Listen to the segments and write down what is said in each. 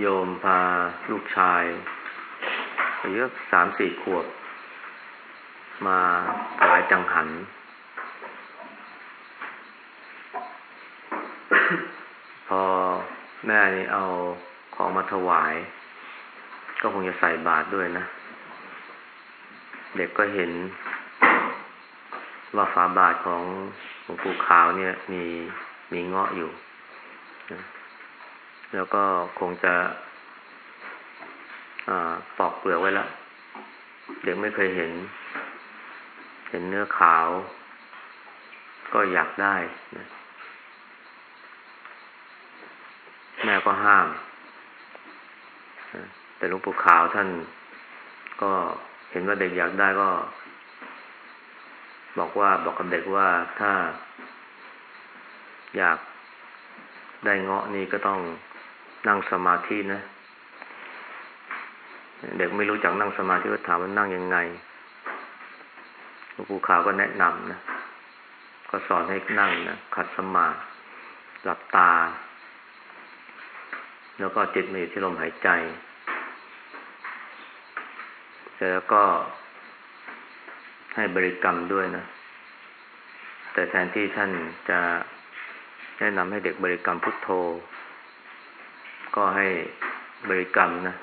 โยมพาลูกชายอายุสามสี่ขวบ มาถวายจังหัน พอแม่นี่เอาของมาถวาย ก็คงจะใส่บาตรด้วยนะ เด็กก็เห็น ว่าฝาบาทของหลวงปู่ขาวเนี่ย มีมีเงาะอยู่ แล้วก็คงจะปอกเปลือกไว้แล้วเด็กไม่เคยเห็น เห็นเนื้อขาว ก็อยากได้นะแม่ก็ห้าม แต่หลวงปู่ขาวท่านก็เห็นว่าเด็กอยากได้ก็ บอกว่าบอกกับเด็กว่าถ้า อยากได้เงาะนี่ก็ต้อง นั่งสมาธินะ เด็กไม่รู้จักนั่งสมาธิก็ถามว่านั่งยังไงหลวงปู่ขาวก็แนะนำนะก็สอนให้นั่งนะขัดสมาธิหลับตา แล้วก็จิตมาอยู่ที่ลมหายใจ เสร็จแล้วก็ให้บริกรรมด้วยนะ แต่แทนที่ท่านจะแนะนำให้เด็กบริกรรมพุทโธ ก็ให้บริกรรมนะ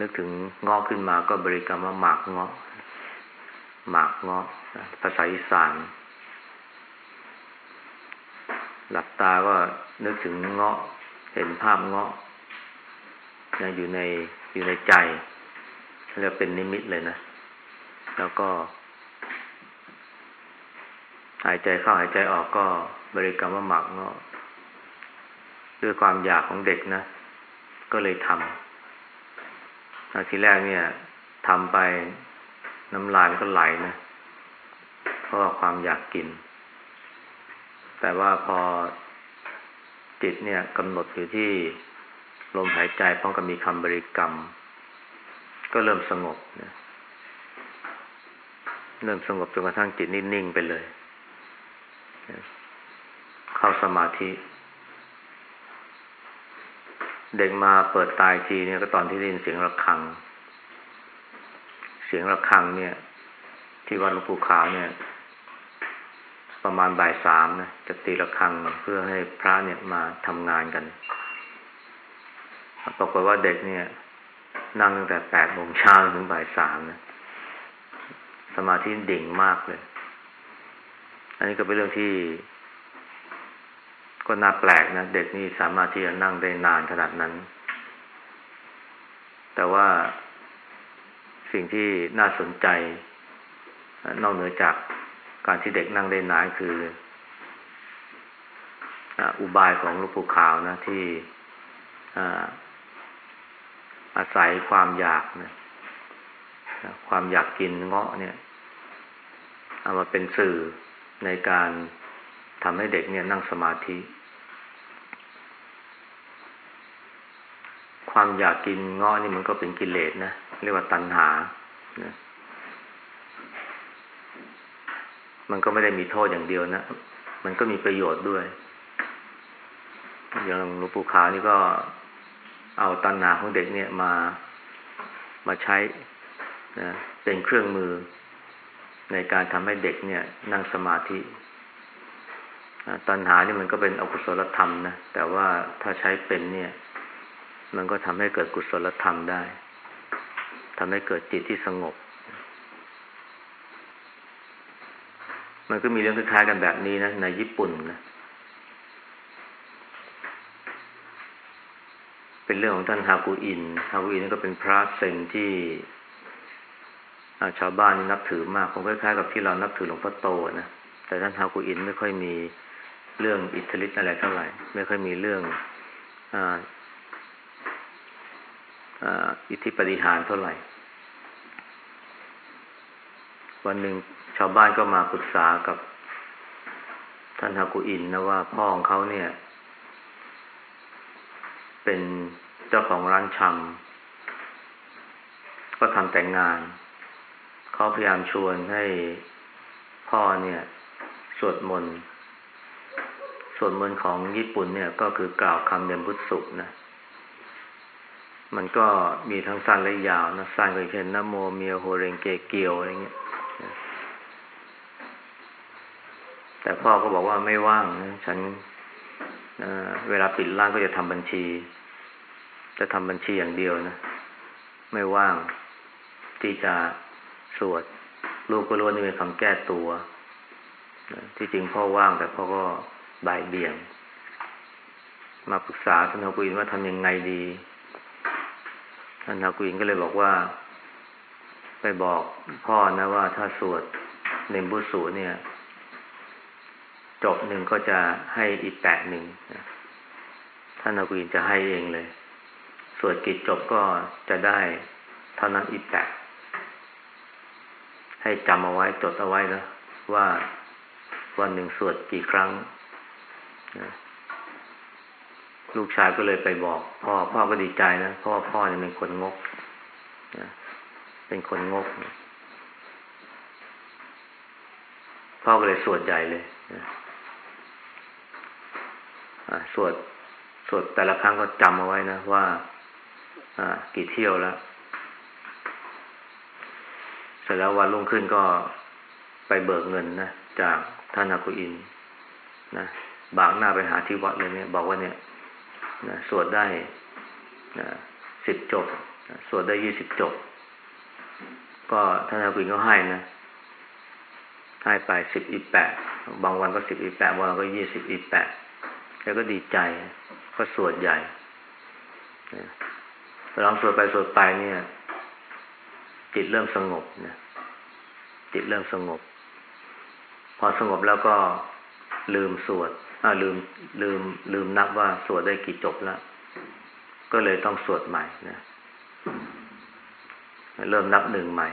นึกถึงงอขึ้นมาก็บริกรรมว่าหมากเงาะหมากเงาะภาษาอีสานหลับตาก็นึกถึงเงาะ เห็นภาพเงาะอยู่ในอยู่ในใจเรียกเป็นนิมิตเลยนะ แล้วก็ หายใจเข้าหายใจออกก็บริกรรมว่าหมักเนาะ ด้วยความอยากของเด็กนะ ก็เลยทำทีแรกเนี่ยทำไปน้ำลายก็ไหลนะเพราะว่าความอยากกิน แต่ว่าพอจิตเนี่ยกำหนดอยู่ที่ลมหายใจพร้อมกับมีคำบริกรรม ก็เริ่มสงบนะเริ่มสงบจนกระทั่งจิตนิ่งๆไปเลย เข้าสมาธิ เด็กมาเปิดตายทีเนี่ยก็ตอนที่ได้ยินเสียงระฆัง เสียงระฆังเนี่ย ที่วัดหลวงปู่ขาวเนี่ย ประมาณบ่ายสามนะจะตีระฆังเพื่อให้พระเนี่ยมาทำงานกันปรากฏว่าเด็กเนี่ย นั่งตั้งแต่แปดโมงเช้าถึงบ่ายสามนะสมาธิดิ่งมากเลย อันนี้ก็เป็นเรื่องที่ ก็น่าแปลกนะ เด็กนี่สามารถที่จะนั่งได้นานขนาดนั้น แต่ว่าสิ่งที่น่าสนใจ นอกเหนือจากการที่เด็กนั่งได้นานคืออุบายของลูกปูขาวนะที่อาศัยความอยากนะความอยากกินเงาะเนี่ย เอามาเป็นสื่อในการทำให้เด็กเนี่ยนั่งสมาธิ ความอยากกินเงาะนี่มันก็เป็นกิเลสนะเรียกว่าตัณหานะมันก็ไม่ได้มีโทษอย่างเดียวนะ มันก็มีประโยชน์ด้วย อย่างหลวงปู่ขาวนี่ก็เอาตัณหาของเด็กเนี่ยมามาใช้นะเป็นเครื่องมือในการทำให้เด็กเนี่ย นั่งสมาธิตัณหานี่มันก็เป็นอกุศลธรรมนะ แต่ว่าถ้าใช้เป็นเนี่ย มันก็ทำให้เกิดกุศลธรรมได้ทำให้เกิดจิตที่สงบ มันก็มีเรื่องคล้ายๆกันแบบนี้นะ ในญี่ปุ่นนะ เป็นเรื่องของท่านฮากุอิน ฮากุอินนี่ก็เป็นพระเซนที่ชาวบ้านนับถือมากคงคล้ายๆกับที่เรานับถือหลวงพ่อโตนะ แต่ท่านฮากุอินไม่ค่อยมีเรื่องอิทธิฤทธิ์อะไรเท่าไหร่ ไม่ค่อยมีเรื่องอิ อิทธิปฏิหารเท่าไหร่ วันหนึ่งชาวบ้านก็มาปรึกษากับท่านฮากุอินนะว่าพ่อของเขาเนี่ย เป็นเจ้าของร้านชำก็ทำแต่งงาน เขาพยายามชวนให้พ่อเนี่ยสวดมนต์สวดมนต์ของญี่ปุ่นเนี่ย ก็คือกล่าวคำเดมพุทธสุนะ มันก็มีทั้งสั้นและยาวนะสั้นก็เช่นนะโมเมียโฮเรงเกเกียวอะไรเงี้ยแต่พ่อก็บอกว่าไม่ว่างนะฉันเวลาปิดร้านก็จะทำบัญชี จะทำบัญชีอย่างเดียวนะ ไม่ว่างที่จะสวดลูกก็รู้ว่านี่เป็นคำแก้ตัวที่จริงพ่อว่างแต่พ่อก็บ่ายเบี่ยง มาปรึกษาท่านนากุอินว่าทำยังไงดี ท่านนากุอินก็เลยบอกว่า ไปบอกพ่อนะว่าถ้าสวดเนมบุสูเนี่ย จบหนึ่งก็จะให้อีกแปะหนึ่งท่านนากุอินจะให้เองเลย สวดกิจจบก็จะได้เท่านั้นอีกแปะให้จำเอาไว้จดเอาไว้นะว่าวันหนึ่งสวดกี่ครั้งนะ ลูกชายก็เลยไปบอกพ่อ พ่อก็ดีใจนะเพราะว่าพ่อเนี่ยเป็นคนงกนะเป็นคนงก พ่อก็เลยสวดใหญ่เลยนะสวดสวดแต่ละครั้งก็จำเอาไว้นะว่ากี่เที่ยวแล้ว เสร็จแล้ววันรุ่งขึ้นก็ไปเบิกเงินนะจากท่านอากุอินนะบางหน้าไปหาที่วัดเลยเนี่ย บอกว่าเนี่ย นะสวดได้นะสิบจบนะสวดได้ยี่สิบจบ ก็ท่านอากุอินก็ให้นะให้ไปสิบอีแปดบางวันก็สิบอีแปดบางวันก็ยี่สิบอีแปดแล้วก็ดีใจ ก็สวดใหญ่ลองสวดไปสวดไปเนี่ย จิตเริ่มสงบนะจิตเริ่มสงบ พอสงบแล้วก็ลืมสวด อ่าลืมลืมลืมนับว่าสวดได้กี่จบแล้ว ก็เลยต้องสวดใหม่นะเริ่มนับหนึ่งใหม่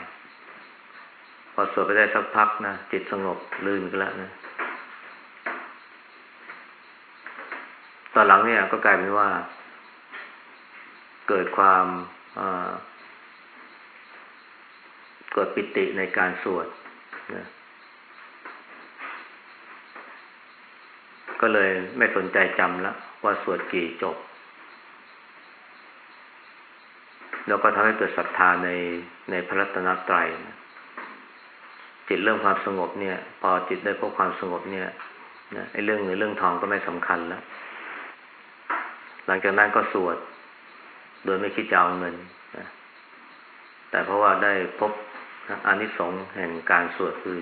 พอสวดไปได้สักพักนะจิตสงบลืมกันแล้วนะตอนหลังเนี่ยก็กลายเป็นว่า เกิดความเกิดปิติในการสวดนะ ก็เลยไม่สนใจจำแล้วว่าสวดกี่จบ แล้วก็ทำให้เกิดศรัทธาในในพระรัตนตรัยนะจิตเรื่องความสงบเนี่ย พอจิตได้พบความสงบเนี่ยนะไอ้เรื่องเงินเรื่องทองก็ไม่สำคัญแล้ว หลังจากนั้นก็สวด โดยไม่คิดจะเอาเงินนะแต่เพราะว่าได้พบอานิสงส์แห่งการสวดคือ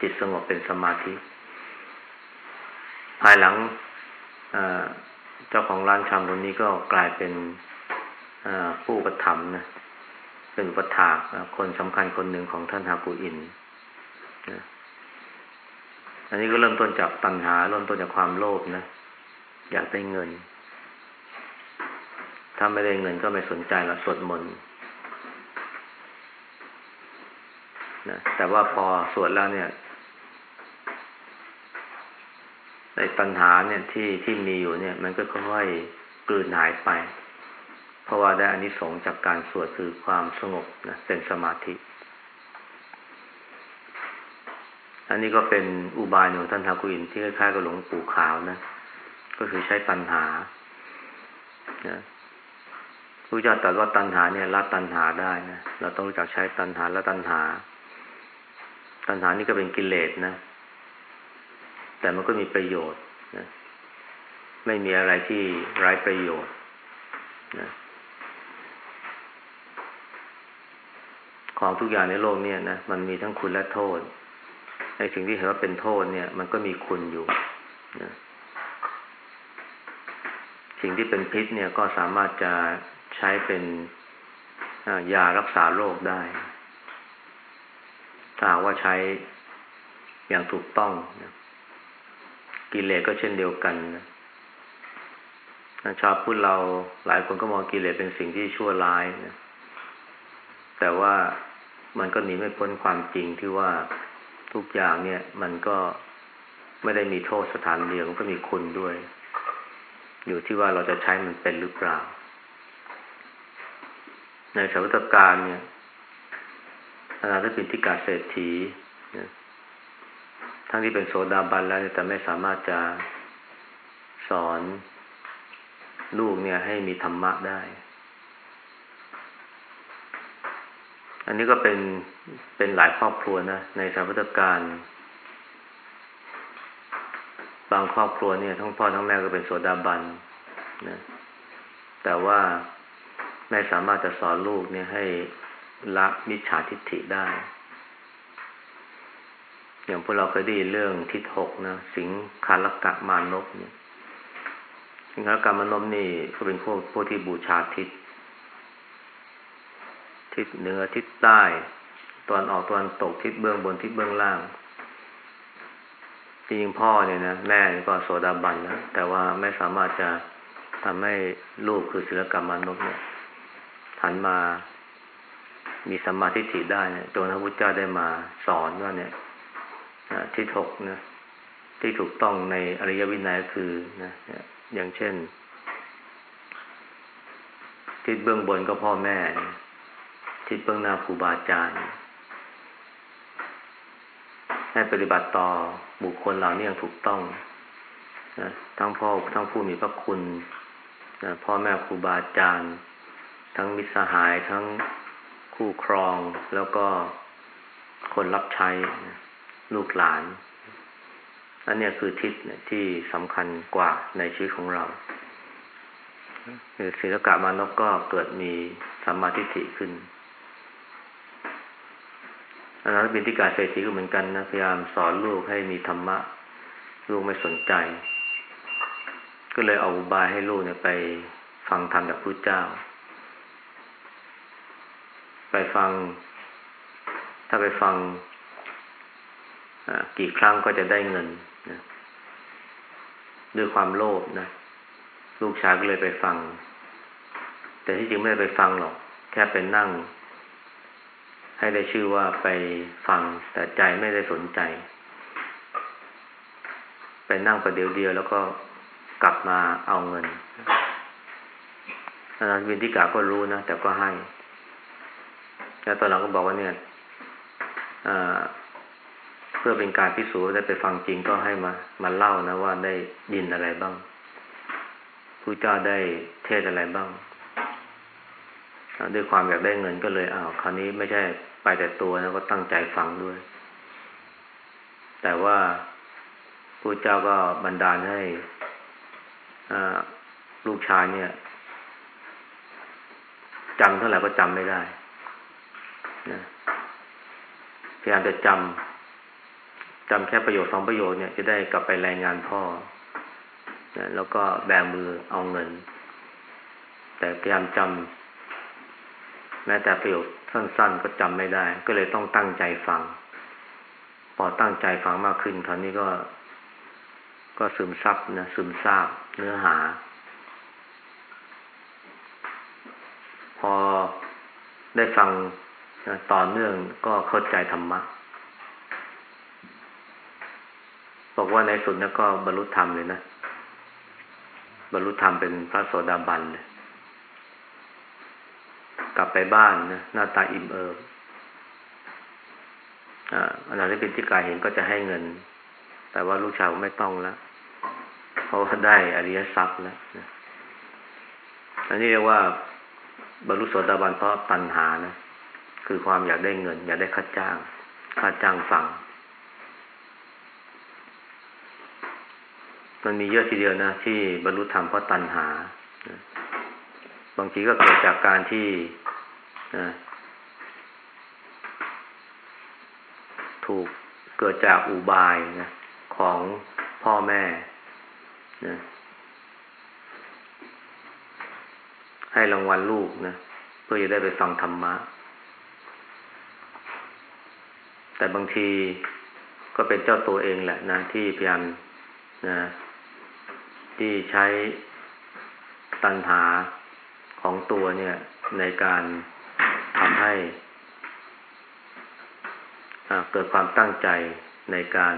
จิตสงบเป็นสมาธิ ภายหลังเจ้าของร้านชำตรงนี้ก็กลายเป็นผู้ประถมนะเป็นอุปถากคนสำคัญคนหนึ่งของท่านฮากูอินนะอันนี้ก็เริ่มต้นจากตัณหาเริ่มต้นจากความโลภนะ อยากได้เงิน ถ้าไม่ได้เงินก็ไม่สนใจละสวดมนต์นะแต่ว่าพอสวดแล้วเนี่ย ในตัณหาเนี่ยที่ที่มีอยู่เนี่ย มันก็ค่อยๆกลืนหายไป เพราะว่าได้อานิสงส์จากการสวดคือความสงบนะเป็นสมาธิ อันนี้ก็เป็นอุบายของท่านทากุอินที่คล้ายๆกับหลวงปู่ขาวนะ ก็คือใช้ตัณหานะพระเจ้าตรัสว่าตัณหาเนี่ยละตัณหาได้นะเราต้องรู้จักใช้ตัณหาละตัณหา ตัณหานี่ก็เป็นกิเลสนะ แต่มันก็มีประโยชน์นะไม่มีอะไรที่ไร้ประโยชน์นะของทุกอย่างในโลกเนี่ยนะมันมีทั้งคุณและโทษในสิ่งที่เห็นว่าเป็นโทษเนี่ย มันก็มีคุณอยู่นะสิ่งที่เป็นพิษเนี่ยก็สามารถจะใช้เป็นยารักษาโรคได้ ถ้าว่าใช้อย่างถูกต้องนะ กิเลสก็เช่นเดียวกันนะชาวพุทธเราหลายคนก็มองกิเลสเป็นสิ่งที่ชั่วร้ายนะแต่ว่ามันก็หนีไม่พ้นความจริงที่ว่าทุกอย่างเนี่ย มันก็ไม่ได้มีโทษสถานเดียวมันก็มีคุณด้วย อยู่ที่ว่าเราจะใช้มันเป็นหรือเปล่า ในสวัตการเนี่ยอนาถปินทิกาเศรษฐี ทั้งที่เป็นโสดาบันแล้วแต่ไม่สามารถจะสอนลูกเนี่ยให้มีธรรมะได้ อันนี้ก็เป็นเป็นหลายครอบครัวนะ ในสาพุทธการ บางครอบครัวเนี่ย ทั้งพ่อทั้งแม่ก็เป็นโสดาบันนะแต่ว่าไม่สามารถจะสอนลูกเนี่ยให้ละมิจฉาทิฏฐิได้ อย่างพวกเราเคยได้ยินเรื่องทิศหกนะ สิงคาลกะมานพเนี่ยสิงคาลกะมานพนี่ก็เป็นพวกพวกที่บูชาทิศทิศเหนือทิศใต้ตอนออกตอนตกทิศเบื้องบนทิศเบื้องล่างจริงพ่อเนี่ยนะแม่ก็โสดาบันแล้วแต่ว่าไม่สามารถจะทำให้ลูกคือศิลกรรมมนุษย์เนี่ยหันมามีสัมมาทิฏฐิได้จนพระพุทธเจ้าได้มาสอนว่าเนี่ย ทิศหกนะที่ถูกต้องในอริยวินัยคือนะอย่างเช่นทิศเบื้องบนก็พ่อแม่ ทิศเบื้องหน้าครูบาอาจารย์ให้ปฏิบัติต่อบุคคลเหล่านี้อย่างถูกต้องนะทั้งพ่อทั้งผู้มีพระคุณนะพ่อแม่ครูบาอาจารย์ ทั้งมิตรสหายทั้งคู่ครองแล้วก็คนรับใช้นะ ลูกหลานอันนี้คือทิศที่สำคัญกว่าในชีวิตของเราคือศิลกะมานพก็เกิดมีสัมมาทิฏฐิขึ้นอนาถบินทิกาเศรษฐีก็เหมือนกันนะพยายามสอนลูกให้มีธรรมะ ลูกไม่สนใจ ก็เลยเอาอุบายให้ลูกเนี่ยไปฟังธรรมจากพระเจ้า ไปฟัง ถ้าไปฟัง กี่ครั้งก็จะได้เงินนะด้วยความโลภนะ ลูกชายก็เลยไปฟัง แต่ที่จริงไม่ได้ไปฟังหรอก แค่ไปนั่ง ให้ได้ชื่อว่าไปฟัง แต่ใจไม่ได้สนใจ ไปนั่งประเดี๋ยวเดียวแล้วก็กลับมาเอาเงินอาจารย์วินทิกาก็รู้นะ แต่ก็ให้ แล้วตอนหลังก็บอกว่าเนี่ย เพื่อเป็นการพิสูจน์ได้ไปฟังจริงก็ให้มามาเล่านะว่าได้ยินอะไรบ้างผู้เจ้าได้เทศอะไรบ้างด้วยความอยากได้เงินก็เลยอ้าวคราวนี้ไม่ใช่ไปแต่ตัวนะก็ตั้งใจฟังด้วย แต่ว่าผู้เจ้าก็บันดาลให้ลูกชายเนี่ยจำเท่าไหร่ก็จำไม่ได้นะพยายามจะจำ จำแค่ประโยชน์สองประโยชน์เนี่ยจะได้กลับไปรายงานพ่อนะแล้วก็แบมือเอาเงิน แต่พยายามจำแม้แต่ประโยคสั้น ๆ ก็จำไม่ได้ ก็เลยต้องตั้งใจฟัง พอตั้งใจฟังมากขึ้นคราวนี้ก็ ก็ซึมซับนะซึมซาบเนื้อหา พอได้ฟังนะต่อเนื่องก็เข้าใจธรรมะ บอกว่าในสุดนั้นก็บรรลุธรรมเลยนะ บรรลุธรรมเป็นพระโสดาบันเลยกลับไปบ้านนะหน้าตาอิ่มเอิบอ่าอนาถปินทิกายเห็นก็จะให้เงิน แต่ว่าลูกชายไม่ต้องแล้ว เพราะว่าได้อริยทรัพย์แล้วนะอันนี้เรียกว่า บรรลุโสดาบันเพราะปัญหานะ คือความอยากได้เงิน อยากได้ค่าจ้าง ค่าจ้างฟัง มันมีเยอะทีเดียวนะ ที่บรรลุธรรมเพราะตัณหา บางทีก็เกิดจากการที่ถูกเกิดจากอุบายนะของพ่อแม่นะให้รางวัลลูกนะเพื่อจะได้ไปฟังธรรมะ แต่บางทีก็เป็นเจ้าตัวเองแหละนะที่พยายามนะ ที่ใช้ตัณหาของตัวเนี่ย ในการทำให้เกิดความตั้งใจในการ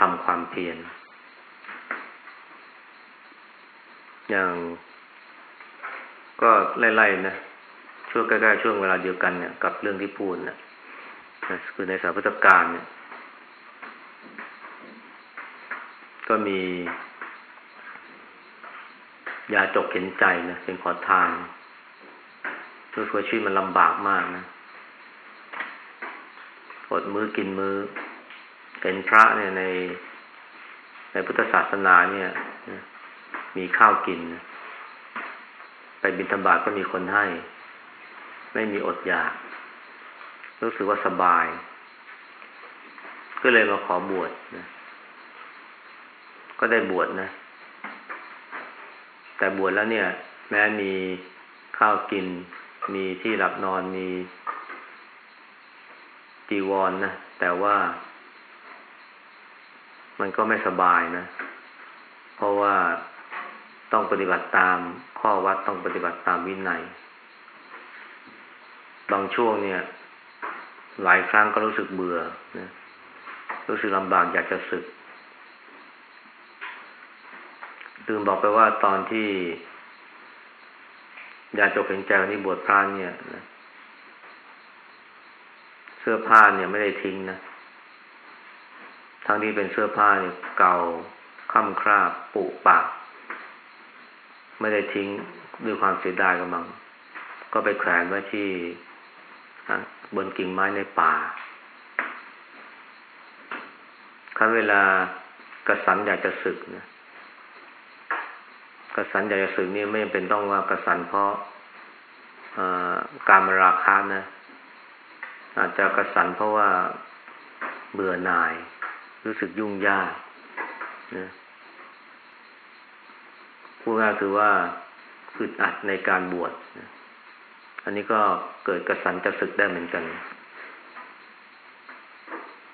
ทำความเพียรอย่างก็ไล่ๆนะช่วงใกล้ๆช่วงเวลาเดียวกันเนี่ยกับเรื่องที่พูดนะคือในสาพุทธกาลเนี่ย ก็มี ยาจกเข็นใจนะเป็นขอทานรู้สึกชีวิตมันลำบากมากนะอดมือ้อกินมือ้อ เป็นพระเนี่ยใน ในพุทธศาสนาเนี่ยมีข้าวกิน ไปบิณฑบาตก็มีคนให้ ไม่มีอดอยาก รู้สึกว่าสบาย ก็เลยมาขอบวชนะก็ได้บวชนะ แต่บวชแล้วเนี่ย แม้มีข้าวกิน มีที่หลับนอนมีจีวรนนะแต่ว่ามันก็ไม่สบายนะ เพราะว่าต้องปฏิบัติตามข้อวัดต้องปฏิบัติตามวินัย บางช่วงเนี่ย หลายครั้งก็รู้สึกเบื่อนะรู้สึกลำบากอยากจะสึก ตืมบอกไปว่าตอนที่ยาจกเห็นใจวันนี้บวชพระเนี่ยนะเสื้อผ้าเนี่ยไม่ได้ทิ้งนะทั้งที่เป็นเสื้อผ้าเนี่ยเก่าค่ำคราบปุปาก ไม่ได้ทิ้งด้วยความเสียดายกัมัง ก็ไปแขวนไว้ที่บนกิ่งไม้ในป่าครั้นเวลากระสันอยากจะศึกนะ กระสันอยากจะศึกนี่ไม่เป็นต้องว่ากระสันเพราะการมราคานะ อาจจะกระสันเพราะว่าเบื่อหน่าย รู้สึกยุ่งยากนะพูดง่ายคือว่าอึดอัดในการบวชนะอันนี้ก็เกิดกระสันจะศึกได้เหมือนกัน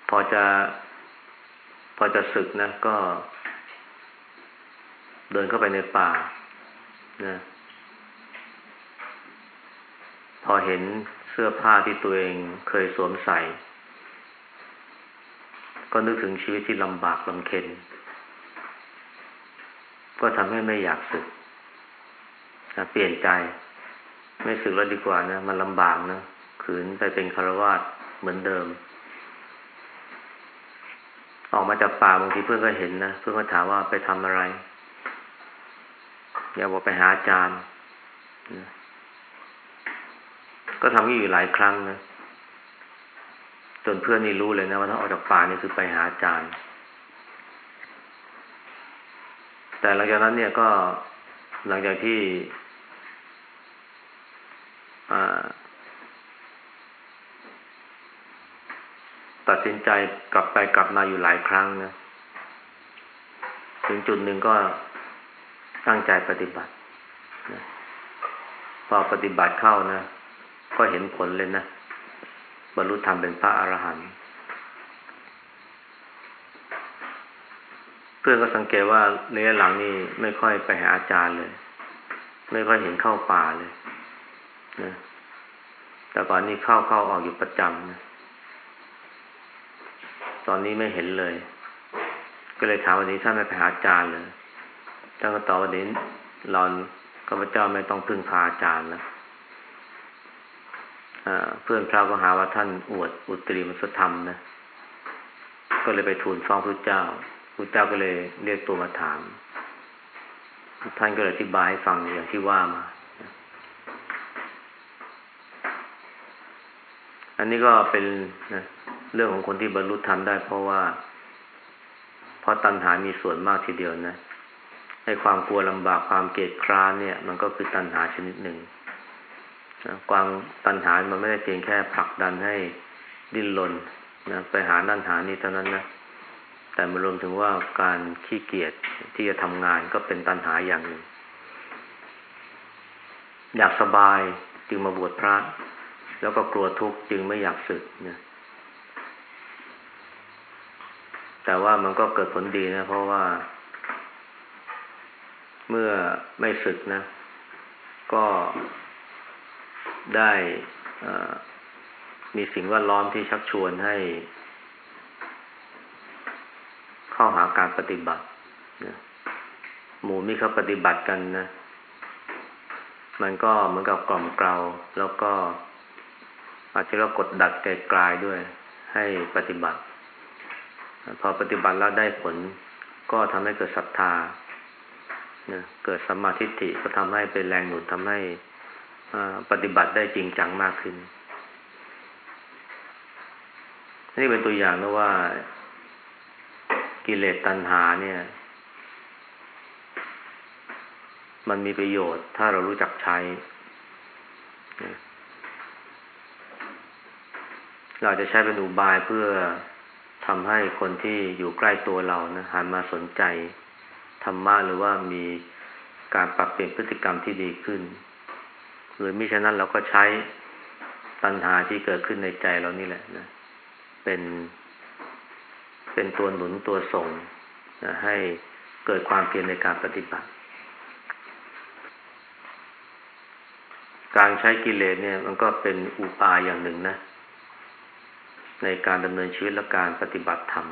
พอจะ พอจะศึกนะ ก็ เดินเข้าไปในป่านะพอเห็นเสื้อผ้าที่ตัวเองเคยสวมใส่ ก็นึกถึงชีวิตที่ลำบากลำเค็ญก็ทำให้ไม่อยากสึกนะเปลี่ยนใจ ไม่สึกแล้วดีกว่านะมันลำบากนะขืนไปเป็นคารวาสเหมือนเดิม ออกมาจากป่าบางทีเพื่อนก็เห็นนะเพื่อนก็ถามว่าไปทำอะไร อย่าบอกไปหาอาจารย์ ก็ทำนี้อยู่หลายครั้งนะจนเพื่อนนี่รู้เลยนะว่าถ้าออกจากป่านี่คือไปหาอาจารย์ แต่หลังจากนั้นเนี่ยก็หลังจากที่ตัดสินใจกลับไปกลับมาอยู่หลายครั้งนะ ถึงจุดหนึ่งก็ ตั้งใจปฏิบัตินะพอปฏิบัติเข้านะ ก็เห็นผลเลยนะบรรลุธรรมเป็นพระอรหันต์เพื่อนก็สังเกตว่าในหลังนี่ไม่ค่อยไปหาอาจารย์เลย ไม่ค่อยเห็นเข้าป่าเลยนะแต่ก่อนนี้เข้าเข้าออกอยู่ประจำนะตอนนี้ไม่เห็นเลย ก็เลยถามวันนี้ท่านไม่ไปหาอาจารย์เลย ท่าก็ตอบวันนี้เราข้าพเจ้าไม่ต้องพึ่งพาอาจารย์แล้วเพื่อนพระก็หาว่าท่านอวดอุตริมสธรรมนะ ก็เลยไปทูลฟ้องพระเจ้าพุทธเจ้าก็เลยเรียกตัวมาถาม ท่านก็เลยอธิบายให้ฟังอย่างที่ว่ามา อันนี้ก็เป็นนะเรื่องของคนที่บรรลุธรรมได้เพราะว่า เพราะตัณหามีส่วนมากทีเดียวนะ ให้ความกลัวลำบากความเกลียดคร้านเนี่ย มันก็คือตัณหาชนิดหนึ่งนะความตัณหา มันไม่ได้เพียงแค่ผลักดันให้ดิ้นรนนะไปหานั่นหานี่เท่านั้นนะ แต่มารวมถึงว่าการขี้เกียจที่จะทำงานก็เป็นตัณหาอย่างหนึ่ง อยากสบายจึงมาบวชพระ แล้วก็กลัวทุกข์จึงไม่อยากศึกเนี่ยแต่ว่ามันก็เกิดผลดีนะ เพราะว่า เมื่อไม่ศึกนะ ก็ได้มีสิ่งแวดล้อมที่ชักชวนให้ เข้าหาการปฏิบัตินะหมู่มีเขาปฏิบัติกันนะ มันก็เหมือนกับกล่อมเกลาแล้วก็อาจจะเรากดดัดไกลๆด้วย ให้ปฏิบัติ พอปฏิบัติแล้วได้ผล ก็ทำให้เกิดศรัทธา เกิดสัมมาทิฏฐิก็ทำให้เป็นแรงหนุนทำให้ปฏิบัติได้จริงจังมากขึ้น นี่เป็นตัวอย่างนะว่า กิเลสตัณหาเนี่ย มันมีประโยชน์ ถ้าเรารู้จักใช้ เราจะใช้เป็นอุบายเพื่อทำให้คนที่อยู่ใกล้ตัวเรานะหันมาสนใจ ธรรมะหรือว่ามีการปรับเปลี่ยนพฤติกรรมที่ดีขึ้น หรือมิฉะนั้นเราก็ใช้ตัณหาที่เกิดขึ้นในใจเรานี่แหละนะเป็น เป็นตัวหนุนตัวส่งนะให้เกิดความเพียรในการปฏิบัติ การใช้กิเลสเนี่ย มันก็เป็นอุปายอย่างหนึ่งนะ ในการดำเนินชีวิตและการปฏิบัติธรรม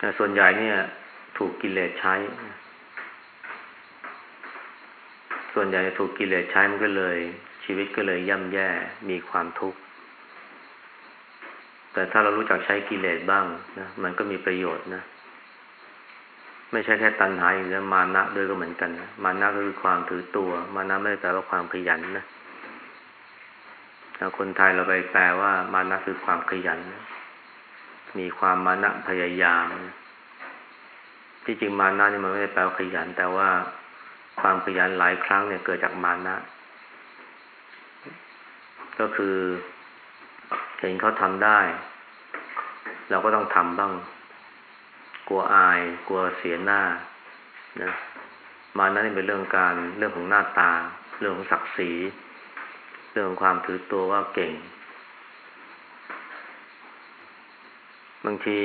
แต่ส่วนใหญ่เนี่ย ถูกกิเลสใช้ ส่วนใหญ่ถูกกิเลสใช้มันก็เลย ชีวิตก็เลยย่ำแย่มีความทุกข์แต่ถ้าเรารู้จักใช้กิเลสบ้างนะมันก็มีประโยชน์นะไม่ใช่แค่ตัณหาอย่างเดียวมานะด้วยก็เหมือนกันนะมานะก็คือความถือตัว มานะไม่ได้แปลว่าความขยันนะคนไทยเราไปแปลว่า มานะคือความขยันนะ มีความมานะพยายาม ที่จริงมานะนี่มันไม่ได้แปลว่าขยัน แต่ว่าความขยันหลายครั้งเนี่ยเกิดจากมานะ ก็คือเห็นเขาทำได้ เราก็ต้องทำบ้าง กลัวอาย กลัวเสียหน้านะมานะนี่เป็นเรื่องการเรื่องของหน้าตา เรื่องของศักดิ์ศรี เรื่องของความถือตัวว่าเก่ง บางที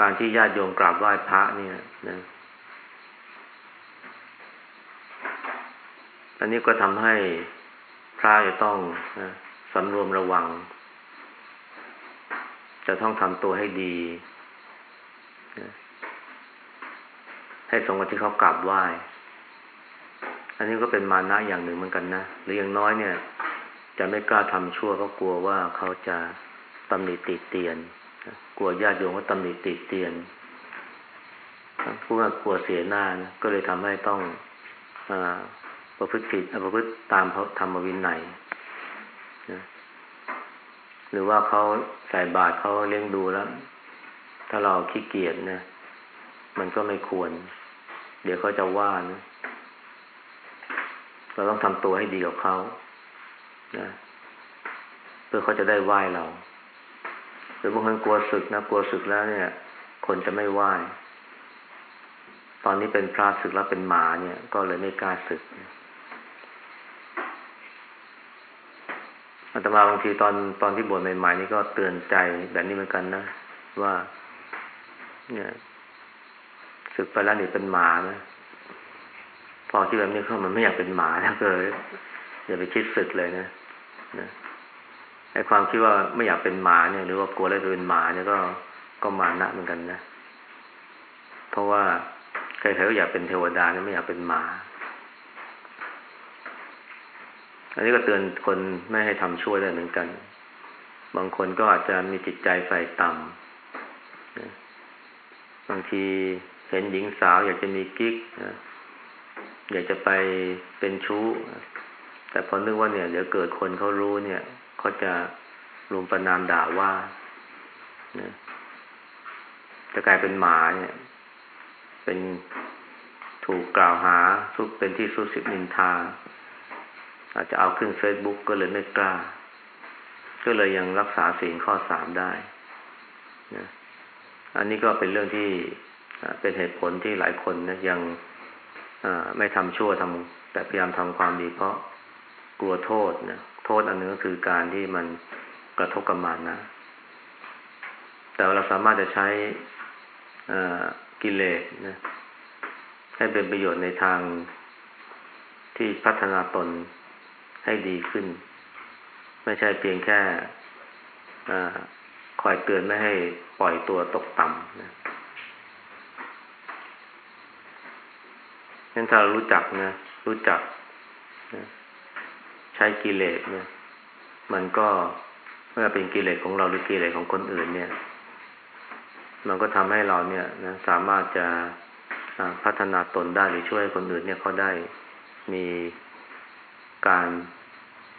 การที่ญาติโยมกราบไหว้พระเนี่ยนะอันนี้ก็ทำให้พระจะต้องนะสำรวมระวัง จะต้องทำตัวให้ดีนะให้สมกับที่เขากราบไหว้ อันนี้ก็เป็นมานะอย่างหนึ่งเหมือนกันนะ หรืออย่างน้อยเนี่ย จะไม่กล้าทำชั่วเพราะกลัวว่าเขาจะตำหนิติเตียน กลัวญาติโยมว่าตำหนิติเตียนผู้ว่ากลัวเสียหน้านะก็เลยทำให้ต้องอประพฤติผิดประพฤติตามธรรมวินัยนะหรือว่าเขาใส่บาตรเขาเลี้ยงดูแล้ว ถ้าเราขี้เกียจนะมันก็ไม่ควร เดี๋ยวเขาจะว่านะเราต้องทำตัวให้ดีกับเขา นะเพื่อเขาจะได้ไหว้เรา หรือบางคนกลัวศึกนะกลัวศึกแล้วเนี่ย คนจะไม่ไหว้ตอนนี้เป็นพระศึกแล้วเป็นหมาเนี่ย ก็เลยไม่กล้าศึกอาตมาบางทีตอนตอนที่บวชใหม่ๆนี่ก็เตือนใจแบบนี้เหมือนกันนะว่า เนี่ยศึกไปแล้วนี่เป็นหมานะพอที่แบบนี้เขามันไม่อยากเป็นหมาแล้วก็ อย่าไปคิดสึกเลยนะนะไอ้ความคิดว่าไม่อยากเป็นหมาเนี่ย หรือว่ากลัวแล้วจะเป็นหมาเนี่ยก็ก็มานะเหมือนกันนะ เพราะว่าใครๆก็อยากเป็นเทวดาเนี่ยไม่อยากเป็นหมา อันนี้ก็เตือนคนไม่ให้ทำชั่วได้เหมือนกัน บางคนก็อาจจะมีจิตใจใฝ่ต่ำบางทีเห็นหญิงสาวอยากจะมีกิ๊กอยากจะไปเป็นชู้ แต่พอนึกว่าเนี่ยเดี๋ยวเกิดคนเขารู้เนี่ยเขาจะรุมประนามด่าว่านะจะกลายเป็นหมาเนี่ย เป็นถูกกล่าวหาทุกเป็นที่สุสิบนินทา อาจจะเอาขึ้นเฟซบุ๊กก็เลยไม่กล้า ก็เลยยังรักษาสิ่งข้อสามได้นะอันนี้ก็เป็นเรื่องที่เป็นเหตุผลที่หลายคนนะยังไม่ทำชั่วทำแต่พยายามทำความดีเพราะ กลัวโทษนะโทษอันนึงก็คือการที่มันกระทบกับมันนะ แต่เราสามารถจะใช้กิเลสนะให้เป็นประโยชน์ในทางที่พัฒนาตนให้ดีขึ้น ไม่ใช่เพียงแค่คอยเตือนไม่ให้ปล่อยตัวตกต่ำนะงั้นถ้าเรารู้จักนะ รู้จักนะ ใช้กิเลสเนี่ย มันก็ไม่ว่าเป็นกิเลสของเราหรือกิเลสของคนอื่น เนี่ย มันก็ทำให้เราเนี่ยนะสามารถจะพัฒนาตนได้หรือช่วยคนอื่นเนี่ยเขาได้มีการ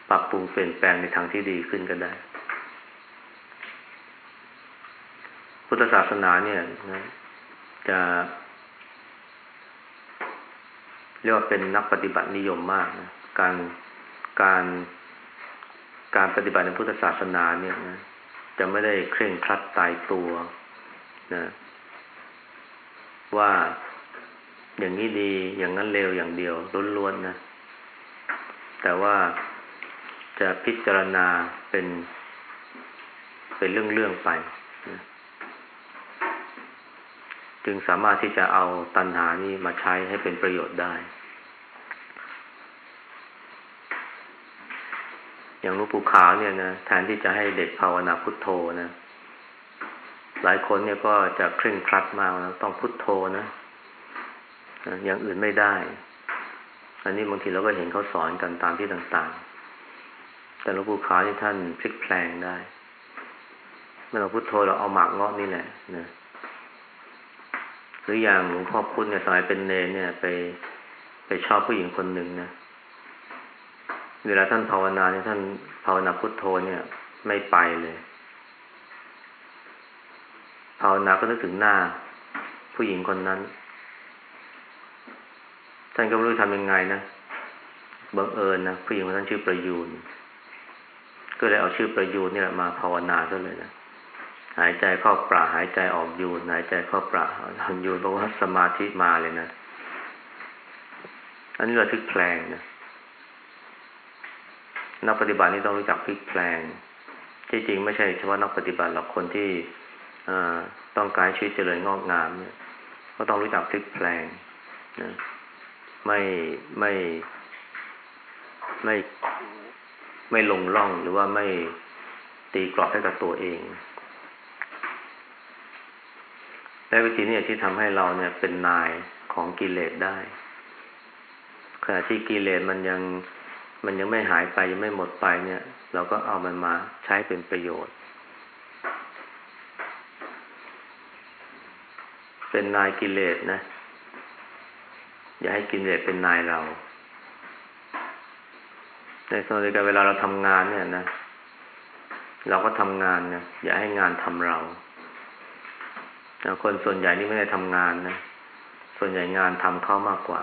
ปรับปรุงเปลี่ยนแปลงในทางที่ดีขึ้นก็ได้ พุทธศาสนาเนี่ยนะจะเรียกว่าเป็นนักปฏิบัตินิยมมากนะการ การการปฏิบัติในพุทธศาสนาเนี่ยนะจะไม่ได้เคร่งครัดตายตัวนะว่าอย่างนี้ดีอย่างนั้นเลวอย่างเดียวล้วนๆนะ แต่ว่าจะพิจารณาเป็น เป็นเรื่องๆไปนะจึงสามารถที่จะเอาตัณหานี้มาใช้ให้เป็นประโยชน์ได้ อย่างลูกปูขาวเนี่ยนะแทนที่จะให้เด็กภาวนาพุทโธนะหลายคนเนี่ยก็จะเคร่งครัดมากนะต้องพุทโธนะอย่างอื่นไม่ได้ อันนี้บางทีเราก็เห็นเขาสอนกันตามที่ต่างๆ แต่หลวงปู่ขาวที่ท่านพลิกแพลงได้เมื่อเราพุโทโธเราเอาหมากเงาะนี่แหละนะหรืออย่างหลวงพ่อพุธเนี่ยสมัยเป็นเนเนี่ย ไปไปชอบผู้หญิงคนหนึ่งนะ เวลาท่านภาวนาเนี่ยท่านภาวนาพุทโธเนี่ย ไม่ไปเลย ภาวนาก็นึกถึงหน้า ผู้หญิงคนนั้น ท่านก็ไม่รู้ทำยังไงนะบังเอิญนะผู้หญิงคนนั้นชื่อประยูนก็เลยเอาชื่อประยูนนี่แหละมาภาวนาซะเลยนะหายใจเข้าปราหายใจออกยูนหายใจเข้าปราหันยูนเพราะว่าสมาธิมาเลยนะ อันนี้เราทึกแพลงนะ นักปฏิบัตินี่ต้องรู้จักพลิกแพลง ที่จริงไม่ใช่เฉพาะนักปฏิบัติหรอกคนที่ต้องการชีวิตเจริญงอกงามเนี่ย ก็ต้องรู้จักพลิกแพลงนะไม่ไม่ไม่ไม่ลงล่องหรือว่าไม่ตีกรอบให้กับตัวเองและวิธีนี้ที่ทำให้เราเนี่ยเป็นนายของกิเลสได้ขณะที่กิเลสมันยัง มันยังไม่หายไปยังไม่หมดไปเนี่ย เราก็เอามันมาใช้เป็นประโยชน์ เป็นนายกิเลสนะ อย่าให้กิเลสเป็นนายเรา ในสมัยกันเวลาเราทำงานเนี่ยนะ เราก็ทำงานนะอย่าให้งานทำเราคนส่วนใหญ่นี่ไม่ได้ทำงานนะ ส่วนใหญ่งานทำเขามากกว่า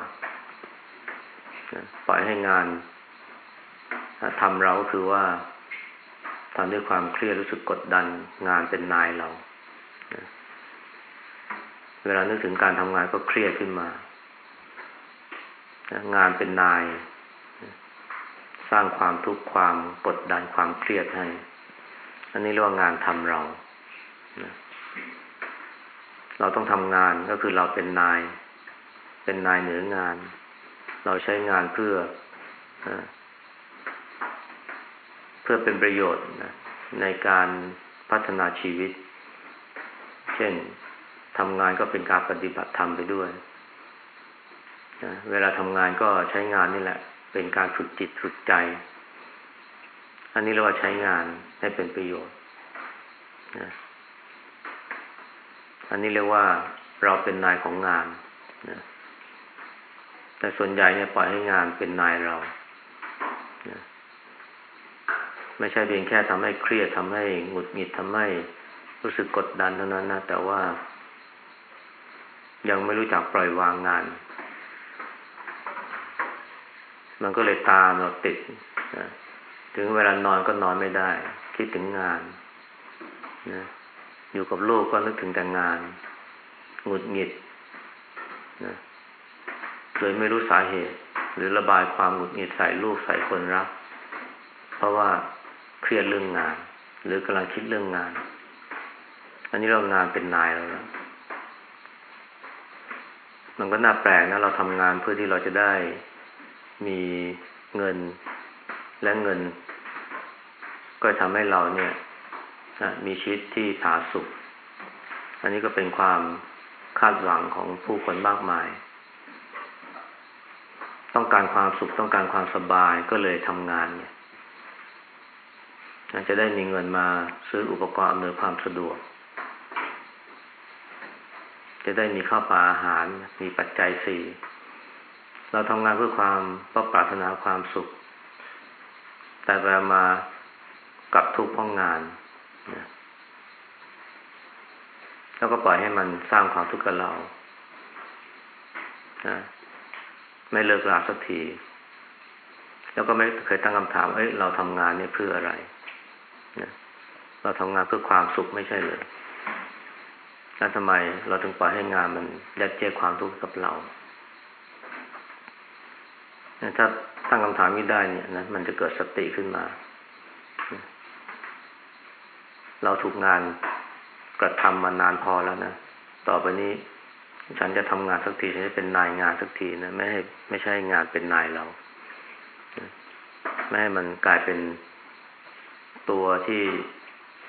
ปล่อยให้งาน ทำเราคือว่าทำด้วยความเครียดรู้สึกกดดันงานเป็นนายเรา เวลานึกถึงการทำงานก็เครียดขึ้นมา งานเป็นนาย สร้างความทุกข์ความกดดันความเครียดให้ อันนี้เรียกว่างานทำเรา เราต้องทำงานก็คือเราเป็นนาย เป็นนายเหนืองาน เราใช้งานเพื่อ เพื่อเป็นประโยชน์ในการพัฒนาชีวิต เช่นทำงานก็เป็นการปฏิบัติธรรมไปด้วยเวลาทำงานก็ใช้งานนี่แหละ เป็นการฝึกจิตฝึกใจ อันนี้เราว่าใช้งานให้เป็นประโยชน์อันนี้เรียกว่าเราเป็นนายของงานนะแต่ส่วนใหญ่เนี่ยปล่อยให้งานเป็นนายเรา ไม่ใช่เพียงแค่ทำให้เครียดทำให้หงุดหงิดทำให้รู้สึกกดดันเท่านั้นนะแต่ว่า ยังไม่รู้จักปล่อยวางงาน มันก็เลยตามเราติดนะถึงเวลานอนก็นอนไม่ได้ คิดถึงงานนะอยู่กับลูกก็นึกถึงแต่งานหงุดหงิดนะโดยไม่รู้สาเหตุ หรือระบายความหงุดหงิดใส่ลูกใส่คนรัก เพราะว่า เครียดเรื่องงาน หรือกำลังคิดเรื่องงาน อันนี้เรางานเป็นนายเราแล้วมันก็น่าแปลกนะเราทำงานเพื่อที่เราจะได้มีเงินและเงิน ก็ทำให้เราเนี่ยมีชีวิตที่ผาสุกอันนี้ก็เป็นความคาดหวังของผู้คนมากมาย ต้องการความสุขต้องการความสบายก็เลยทำงานเนี่ย จะได้มีเงินมาซื้ออุปกรณ์อำนวยความสะดวก จะได้มีข้าวปลาอาหาร มีปัจจัยสี่ เราทำงานเพื่อความเพื่อปรารถนาความสุข แต่เวลามากับทุกข์พราะงานนะแล้วก็ปล่อยให้มันสร้างความทุกข์กับเรานะไม่เลิกลาสักที แล้วก็ไม่เคยตั้งคำถาม เอ้ย เราทำงานเนี่ยเพื่ออะไร เราทำงานเพื่อความสุขไม่ใช่เลยแล้วทำไมเราถึงปล่อยให้งานมันยัดเยียดความทุกข์กับเรา ถ้าตั้งคำถามนี้ได้เนี่ยนะมันจะเกิดสติขึ้นมา เราถูกงานกระทำมานานพอแล้วนะ ต่อไปนี้ ฉันจะทำงานสักที ฉันจะเป็นนายงานสักทีนะ ไม่ให้ไม่ใช่งานเป็นนายเรา ไม่ให้มันกลายเป็นตัวที่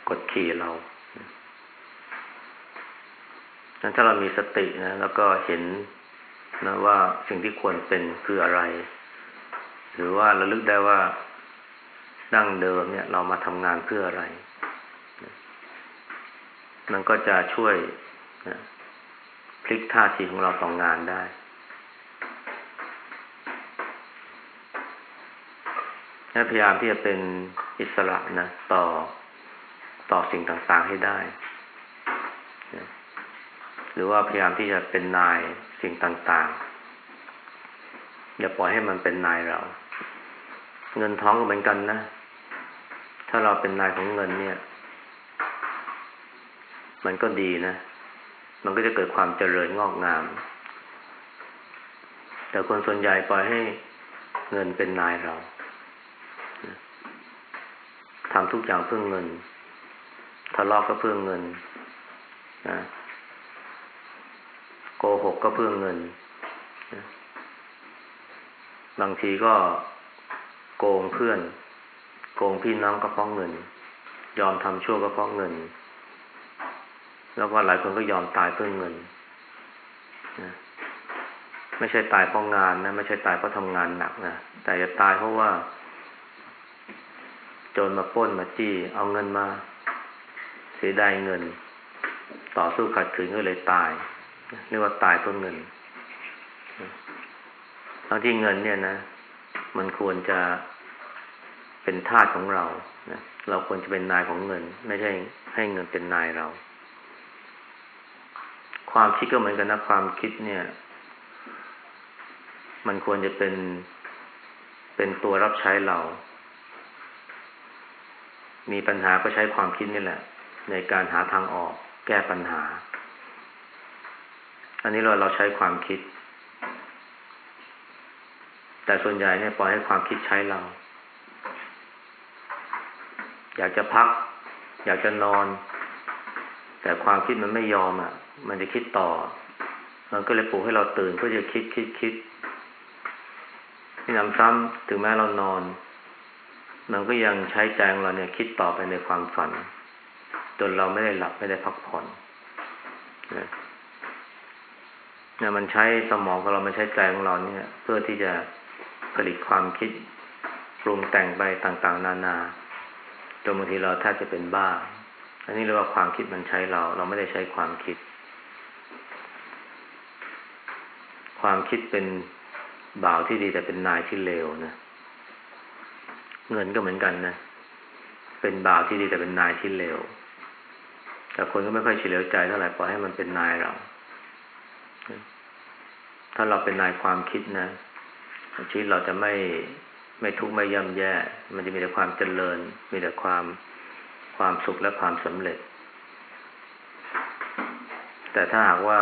กดขี่เราถ้าเรามีสตินะ แล้วก็เห็นนะว่าสิ่งที่ควรเป็นคืออะไร หรือว่าระลึกได้ว่าดั้งเดิมเนี่ย เรามาทำงานเพื่ออะไร มันก็จะช่วยนะพลิกท่าทีของเราต่องงานได้ พยายามที่จะเป็นอิสระนะ ต่อ ต่อสิ่งต่างๆให้ได้ หรือว่าพยายามที่จะเป็นนายสิ่งต่างๆ อย่าปล่อยให้มันเป็นนายเรา เงินท้องก็เหมือนกันนะ ถ้าเราเป็นนายของเงินเนี่ย มันก็ดีนะ มันก็จะเกิดความเจริญงอกงาม แต่คนส่วนใหญ่ปล่อยให้เงินเป็นนายเราทำทุกอย่างเพื่อเงิน ทะเลาะก็เพื่อเงินนะโกหกก็เพื่อเงินบางทีก็โกงเพื่อน โกงพี่น้องก็เพราะเงิน ยอมทำชั่วก็เพราะเงิน แล้วก็หลายคนก็ยอมตายเพื่อเงินนะไม่ใช่ตายเพราะงานนะไม่ใช่ตายเพราะทำงานหนักนะแต่จะตายเพราะว่า โจรมาป้นมาจี้ เอาเงินมา สียดายเงิน ต่อสู้ขัดขืนก็เลยตายเรียกว่าตายเพราะเงินทั้งที่เงินเนี่ยนะ มันควรจะเป็นทาสของเรานะเราควรจะเป็นนายของเงิน ไม่ใช่ให้เงินเป็นนายเรา ความคิดก็เหมือนกันนะความคิดเนี่ย มันควรจะเป็นเป็นตัวรับใช้เรา มีปัญหาก็ใช้ความคิดนี่แหละ ในการหาทางออกแก้ปัญหา อันนี้เราเราใช้ความคิด แต่ส่วนใหญ่เนี่ยปล่อยให้ความคิดใช้เรา อยากจะพัก อยากจะนอน แต่ความคิดมันไม่ยอมอะ่ะ มันจะคิดต่อ มันก็เลยปลุกให้เราตื่นเพื่อจะคิดคิดคิดที่นำซ้ำถึงแม้เรานอน มันก็ยังใช้ใจของเราเนี่ยคิดต่อไปในความฝัน จนเราไม่ได้หลับไม่ได้พักผ่อนเนี่ยมันใช้สมองของเราไม่ใช้ใจของเราเนี่ย เพื่อที่จะผลิตความคิดปรุงแต่งไปต่างๆ นานาจนบางทีเราแทบจะเป็นบ้า อันนี้เรียกว่าความคิดมันใช้เรา เราไม่ได้ใช้ความคิด ความคิดเป็นบ่าวที่ดีแต่เป็นนายที่เลวนะเงินก็เหมือนกันนะเป็นบ่าวที่ดีแต่เป็นนายที่เลว แต่คนก็ไม่ค่อยเฉลียวใจเท่าไหร่ปล่อยให้มันเป็นนายเรา ถ้าเราเป็นนายความคิดนะชีวิตเราจะไม่ไม่ทุกข์ไม่ย่ำแย่ มันจะมีแต่ความเจริญ มีแต่ความความสุขและความสำเร็จ แต่ถ้าหากว่า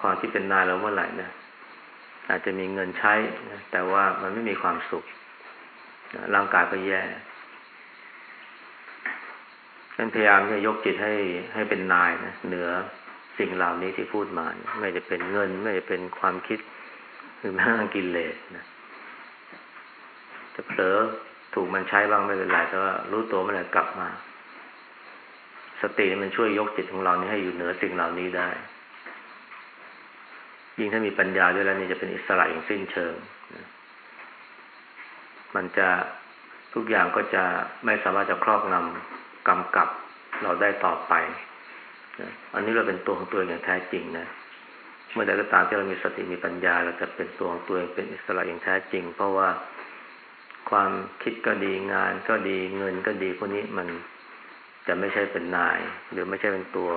ความคิดเป็นนายเราเมื่อไหร่นะอาจจะมีเงินใช้นะแต่ว่ามันไม่มีความสุขร่างกายก็แย่ ฉันพยายามจะยกจิตให้ให้เป็นนายนะเหนือสิ่งเหล่านี้ที่พูดมา ไม่จะเป็นเงิน ไม่จะเป็นความคิด หรือแม้กระทั่งกิเลสนะจะเผลอถูกมันใช้บ้างไม่เป็นไรแต่ว่ารู้ตัวเมื่อไหร่กลับมา สติมันช่วยยกจิตของเรานี้ให้อยู่เหนือสิ่งเหล่านี้ได้ ยิ่งถ้ามีปัญญาด้วยแล้วนี่จะเป็นอิสระอย่างสิ้นเชิงมันจะทุกอย่างก็จะไม่สามารถจะครอบงำ กำกับเราได้ต่อไปนะอันนี้เราเป็นตัวของตัวองอย่างแท้จริงนะเมื่อใดก็ตามที่เรามีสติมีปัญญา เราจะเป็นตัวของตัวเองเป็นอิสระอย่างแท้จริง เพราะว่าความคิดก็ดีงานก็ดีเงินก็ดีพวกนี้มันจะไม่ใช่เป็นนาย หรือไม่ใช่เป็นตัว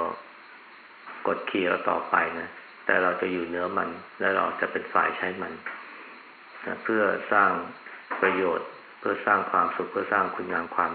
กดขี่เราต่อไปนะ แต่เราจะอยู่เหนือมัน และเราจะเป็นฝ่ายใช้มันนะเพื่อสร้างประโยชน์ เพื่อสร้างความสุขเพื่อสร้างคุณงามความ